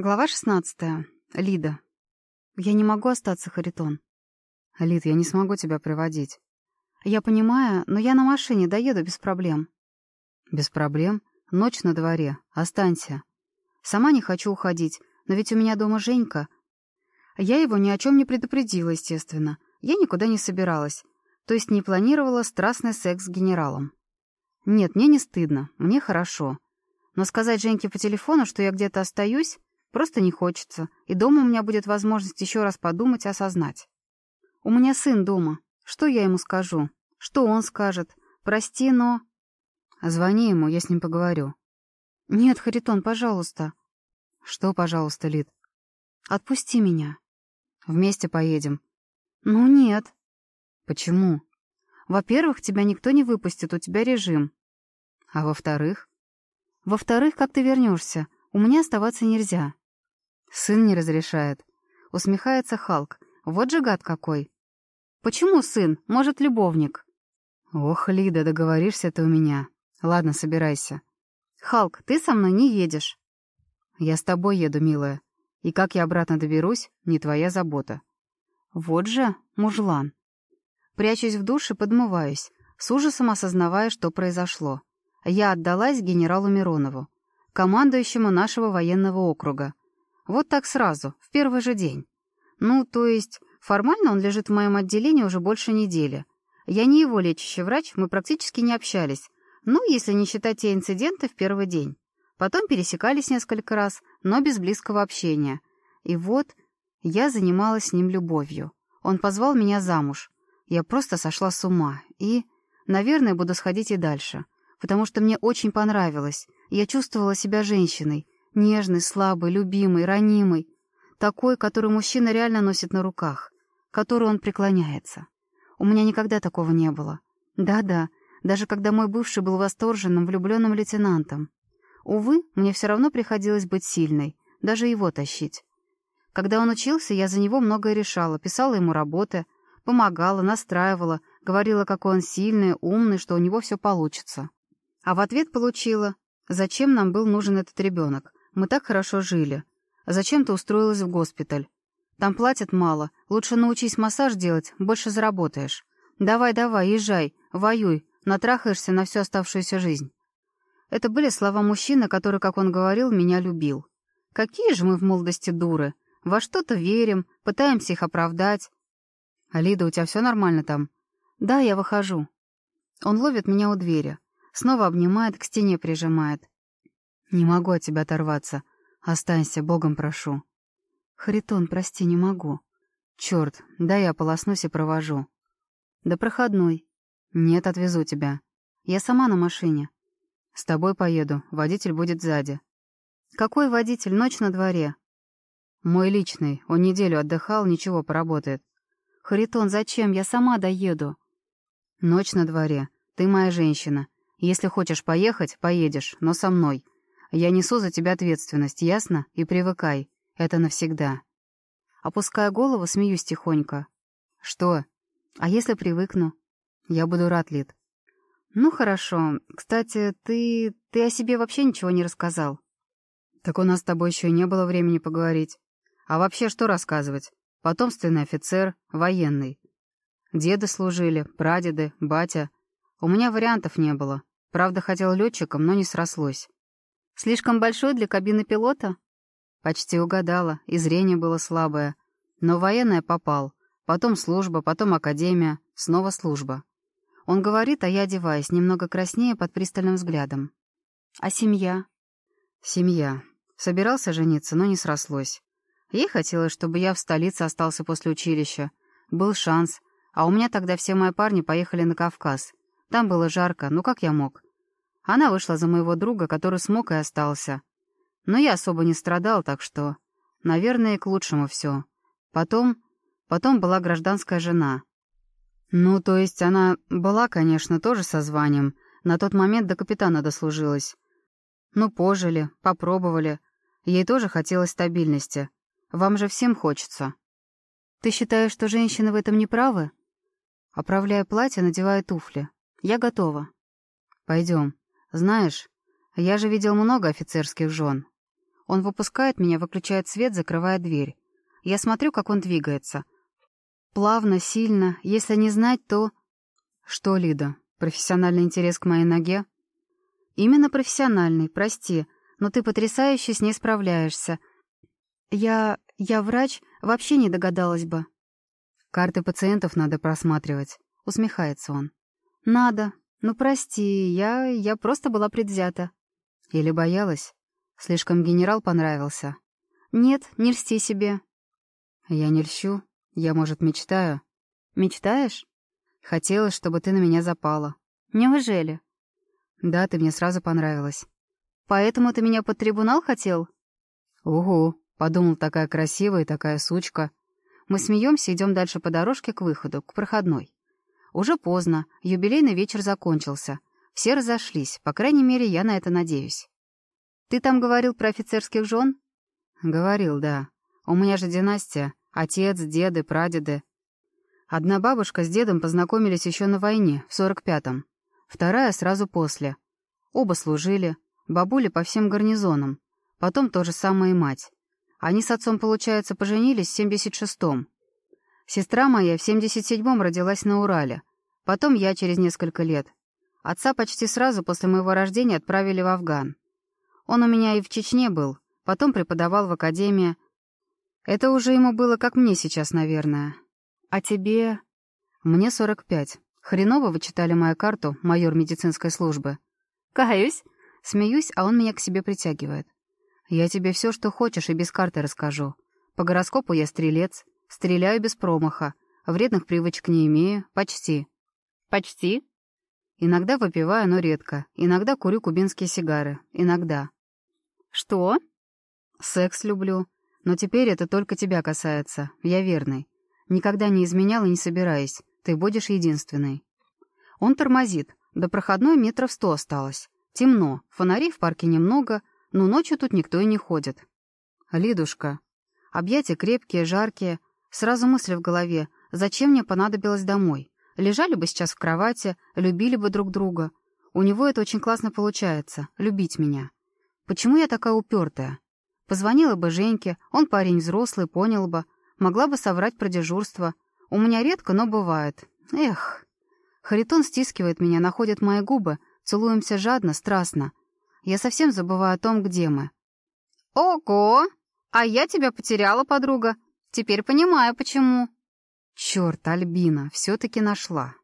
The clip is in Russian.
Глава 16. Лида. Я не могу остаться, Харитон. Лид, я не смогу тебя приводить. Я понимаю, но я на машине доеду без проблем. Без проблем? Ночь на дворе. Останься. Сама не хочу уходить, но ведь у меня дома Женька. Я его ни о чем не предупредила, естественно. Я никуда не собиралась. То есть не планировала страстный секс с генералом. Нет, мне не стыдно, мне хорошо. Но сказать Женьке по телефону, что я где-то остаюсь, Просто не хочется, и дома у меня будет возможность еще раз подумать и осознать. У меня сын дома. Что я ему скажу? Что он скажет? Прости, но... Звони ему, я с ним поговорю. Нет, Харитон, пожалуйста. Что, пожалуйста, Лид? Отпусти меня. Вместе поедем. Ну нет. Почему? Во-первых, тебя никто не выпустит, у тебя режим. А во-вторых? Во-вторых, как ты вернешься? У меня оставаться нельзя. Сын не разрешает. Усмехается Халк. Вот же гад какой. Почему сын? Может, любовник? Ох, Лида, договоришься ты у меня. Ладно, собирайся. Халк, ты со мной не едешь. Я с тобой еду, милая. И как я обратно доберусь, не твоя забота. Вот же мужлан. Прячусь в душе, подмываюсь, с ужасом осознавая, что произошло. Я отдалась генералу Миронову, командующему нашего военного округа. Вот так сразу, в первый же день. Ну, то есть, формально он лежит в моем отделении уже больше недели. Я не его лечащий врач, мы практически не общались. Ну, если не считать те инциденты в первый день. Потом пересекались несколько раз, но без близкого общения. И вот я занималась с ним любовью. Он позвал меня замуж. Я просто сошла с ума. И, наверное, буду сходить и дальше. Потому что мне очень понравилось. Я чувствовала себя женщиной. Нежной, слабой, любимой, ранимой. Такой, которую мужчина реально носит на руках. Которую он преклоняется. У меня никогда такого не было. Да-да, даже когда мой бывший был восторженным, влюбленным лейтенантом. Увы, мне все равно приходилось быть сильной, даже его тащить. Когда он учился, я за него многое решала, писала ему работы, помогала, настраивала, говорила, какой он сильный, умный, что у него все получится. А в ответ получила, зачем нам был нужен этот ребенок, мы так хорошо жили. Зачем ты устроилась в госпиталь? Там платят мало. Лучше научись массаж делать, больше заработаешь. Давай-давай, езжай, воюй, натрахаешься на всю оставшуюся жизнь. Это были слова мужчины, который, как он говорил, меня любил. Какие же мы в молодости дуры. Во что-то верим, пытаемся их оправдать. «Алида, у тебя все нормально там?» «Да, я выхожу». Он ловит меня у двери. Снова обнимает, к стене прижимает. «Не могу от тебя оторваться. Останься, Богом прошу». «Харитон, прости, не могу». «Черт, дай я полоснусь и провожу». «До проходной». «Нет, отвезу тебя». «Я сама на машине». «С тобой поеду, водитель будет сзади». «Какой водитель? Ночь на дворе». «Мой личный. Он неделю отдыхал, ничего, поработает». «Харитон, зачем? Я сама доеду». «Ночь на дворе. Ты моя женщина. Если хочешь поехать, поедешь, но со мной. Я несу за тебя ответственность, ясно? И привыкай. Это навсегда». Опуская голову, смеюсь тихонько. «Что? А если привыкну?» «Я буду рад, Лид». «Ну, хорошо. Кстати, ты... ты о себе вообще ничего не рассказал». «Так у нас с тобой еще не было времени поговорить. А вообще что рассказывать? Потомственный офицер, военный. Деды служили, прадеды, батя. У меня вариантов не было. Правда, хотел летчиком, но не срослось. Слишком большой для кабины пилота? Почти угадала, и зрение было слабое. Но военное попал. Потом служба, потом академия, снова служба. Он говорит, а я одеваюсь, немного краснее под пристальным взглядом. А семья? Семья. Собирался жениться, но не срослось. Ей хотелось, чтобы я в столице остался после училища. Был шанс. А у меня тогда все мои парни поехали на Кавказ. Там было жарко, ну как я мог? Она вышла за моего друга, который смог и остался. Но я особо не страдал, так что... Наверное, к лучшему все. Потом... Потом была гражданская жена. Ну, то есть она была, конечно, тоже со званием. На тот момент до капитана дослужилась. Ну, пожили, попробовали. Ей тоже хотелось стабильности. Вам же всем хочется. Ты считаешь, что женщины в этом не правы? Оправляя платье, надевая туфли. Я готова. Пойдем. Знаешь, я же видел много офицерских жен. Он выпускает меня, выключает свет, закрывая дверь. Я смотрю, как он двигается. Плавно, сильно. Если не знать, то... Что, Лида, профессиональный интерес к моей ноге? Именно профессиональный, прости, но ты потрясающе с ней справляешься. Я... я врач, вообще не догадалась бы. Карты пациентов надо просматривать, усмехается он. Надо. Ну, прости, я... я просто была предвзята. Или боялась? Слишком генерал понравился? Нет, не льсти себе. Я не льщу. Я, может, мечтаю. Мечтаешь? Хотелось, чтобы ты на меня запала. Неужели? Да, ты мне сразу понравилась. Поэтому ты меня под трибунал хотел? Угу. Подумал, такая красивая и такая сучка. Мы смеемся, идем дальше по дорожке к выходу, к проходной. Уже поздно, юбилейный вечер закончился. Все разошлись, по крайней мере, я на это надеюсь. Ты там говорил про офицерских жен? Говорил, да. У меня же династия. Отец, деды, прадеды. Одна бабушка с дедом познакомились еще на войне, в сорок пятом. Вторая сразу после. Оба служили. Бабуля по всем гарнизонам. Потом то же самое и мать. Они с отцом, получается, поженились в семьдесят шестом. Сестра моя в семьдесят седьмом родилась на Урале. Потом я через несколько лет. Отца почти сразу после моего рождения отправили в Афган. Он у меня и в Чечне был, потом преподавал в академии. Это уже ему было как мне сейчас, наверное. А тебе... Мне 45. Хреново вы читали мою карту, майор медицинской службы. Каюсь. Смеюсь, а он меня к себе притягивает. Я тебе все, что хочешь, и без карты расскажу. По гороскопу я стрелец, стреляю без промаха, вредных привычек не имею, почти. Почти? Иногда выпиваю, но редко. Иногда курю кубинские сигары. Иногда. «Что?» «Секс люблю. Но теперь это только тебя касается. Я верный. Никогда не изменял и не собираюсь. Ты будешь единственной». Он тормозит. До проходной метров сто осталось. Темно. Фонарей в парке немного, но ночью тут никто и не ходит. «Лидушка». Объятия крепкие, жаркие. Сразу мысли в голове. Зачем мне понадобилось домой? Лежали бы сейчас в кровати, любили бы друг друга. У него это очень классно получается — любить меня. Почему я такая упертая? Позвонила бы Женьке, он парень взрослый, понял бы. Могла бы соврать про дежурство. У меня редко, но бывает. Эх. Харитон стискивает меня, находит мои губы, целуемся жадно, страстно. Я совсем забываю о том, где мы. «Ого! А я тебя потеряла, подруга. Теперь понимаю, почему». Черт, Альбина, все-таки нашла.